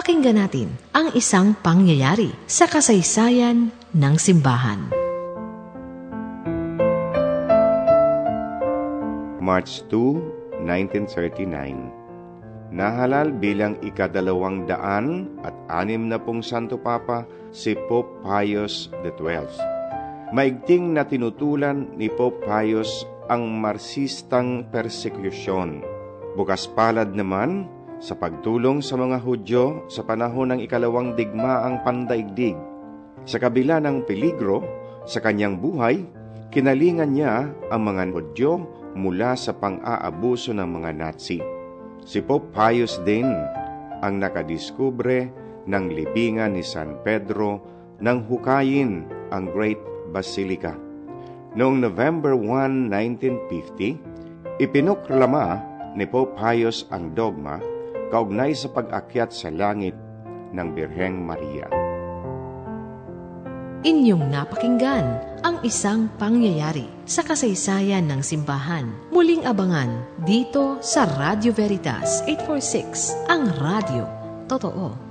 Pakinggan natin ang isang pangyayari sa kasaysayan ng simbahan. March 2, 1939 Nahalal bilang ikadalawang daan at anim na pong Santo Papa si Pope Pius XII. Maigting na tinutulan ni Pope Pius ang marsistang persekusyon. Bukas palad naman sa pagtulong sa mga Hudyo sa panahon ng ikalawang digmaang pandaigdig. Sa kabila ng peligro sa kanyang buhay, kinalingan niya ang mga Hudyo mula sa pang-aabuso ng mga Nazi. Si Pope Pius din ang nakadiskubre ng libingan ni San Pedro nang hukayin ang Great Basilica. Noong November 1, 1950, ipinuklama ni Pope Pius ang dogma kaugnay sa pag-akyat sa langit ng Birheng Maria. Inyong napakinggan ang isang pangyayari sa kasaysayan ng simbahan. Muling abangan dito sa Radio Veritas 846, ang radio. Totoo.